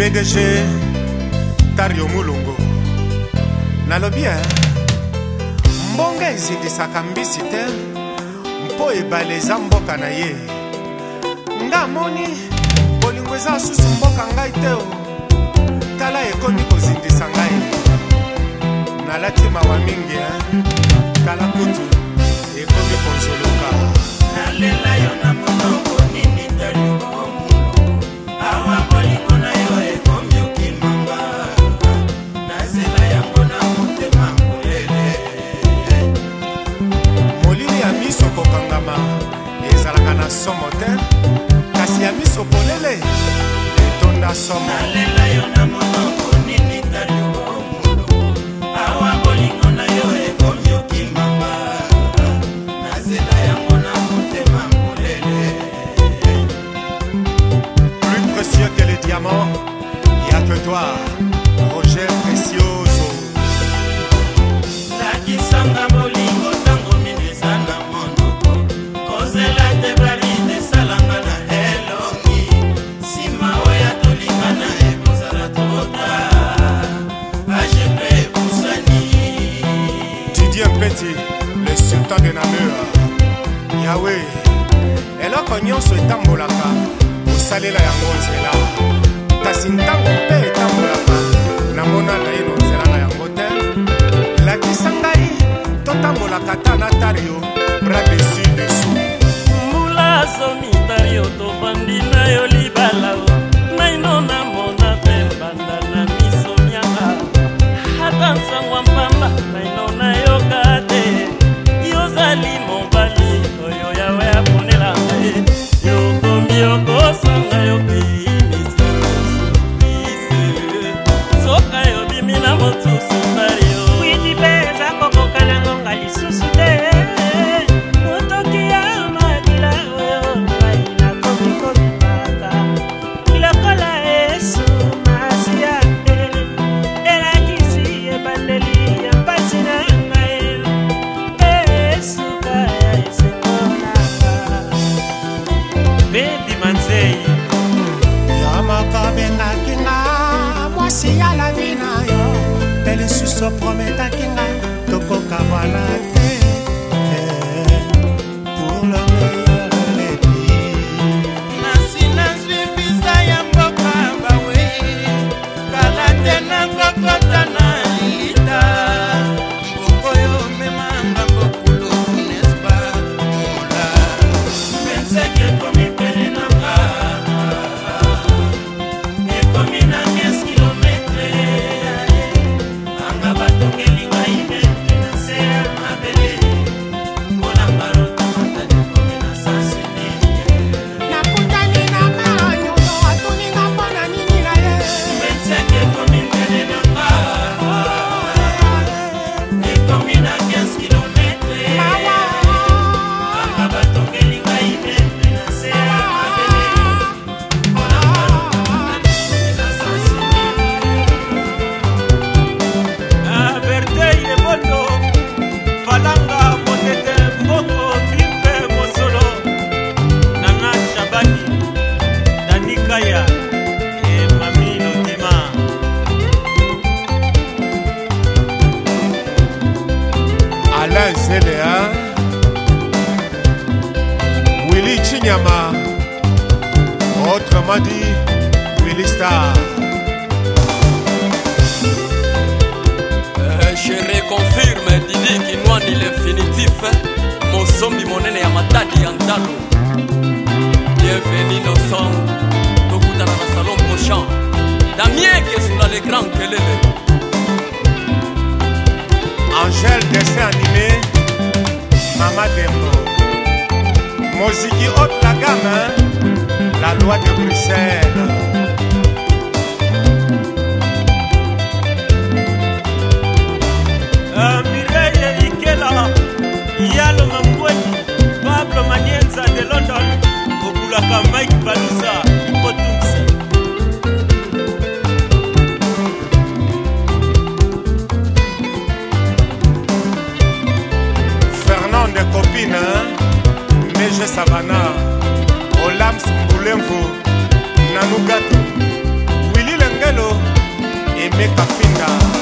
pdg tario mulungu nalobi e mbongo ezindisaka mbisi te mpo ebale eza mboka na ye nga moni bolingo eza lisusu mboka ngai te o tala ekomi kozindisa ngai nalati mawa mingi tala kutu ekomi kozoloka nalela ekokangama ezalaka na somo te kasi ya miso polele etonda somo etambolaka kosalela yango nzela kasi ntango mpe etambolaka namonaka ye nonzela na yango te lakisa ngai totambolaka ta na tario bras de sud mitele na nga ekomi na 15 Willy Chinyama, autrement dit Willy Star. Euh, je reconfirme Didi Kinwani l'infinitif, mon sombi mon nene Yamatadi Antalo. Bienvenue nos sons, Tokuta dans le salon prochain. Damien qui est sous la les grands Kelele. Angèle Dessin Moziki haute la gamme, la loi de Bruxelles. Pablo Manienza de London, Okulaka Mike Balusa. DG Savana Olam Sumbulemvu Nanugato Willy Lengelo Emeka Finda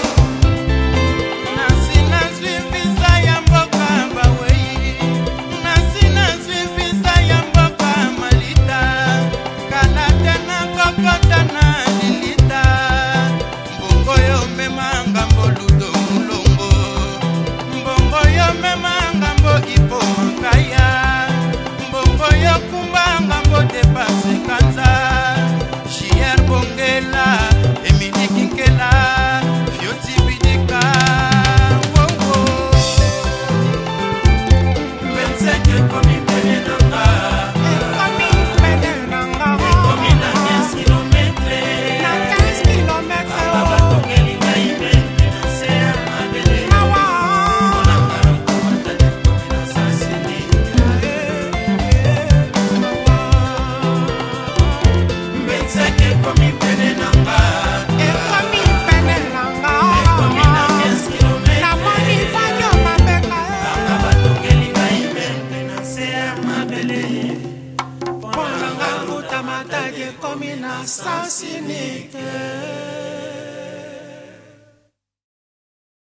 comme une assassinée.